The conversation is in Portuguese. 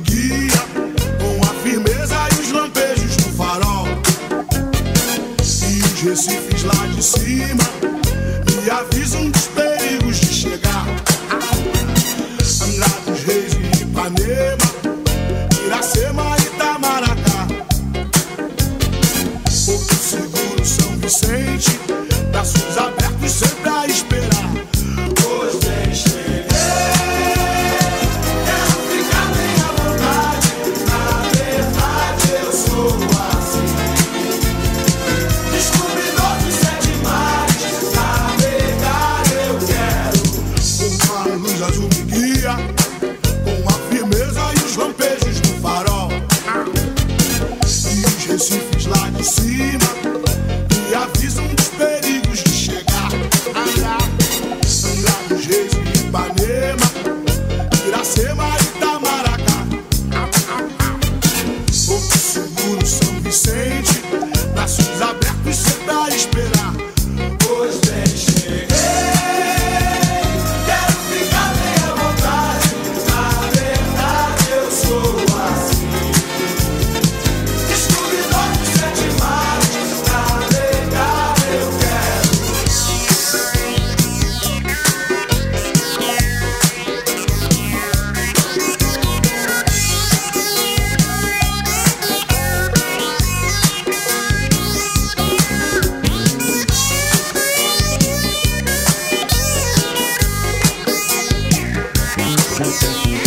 com a firmeza e os lampejos do farol. E os recifes lá de cima. Uma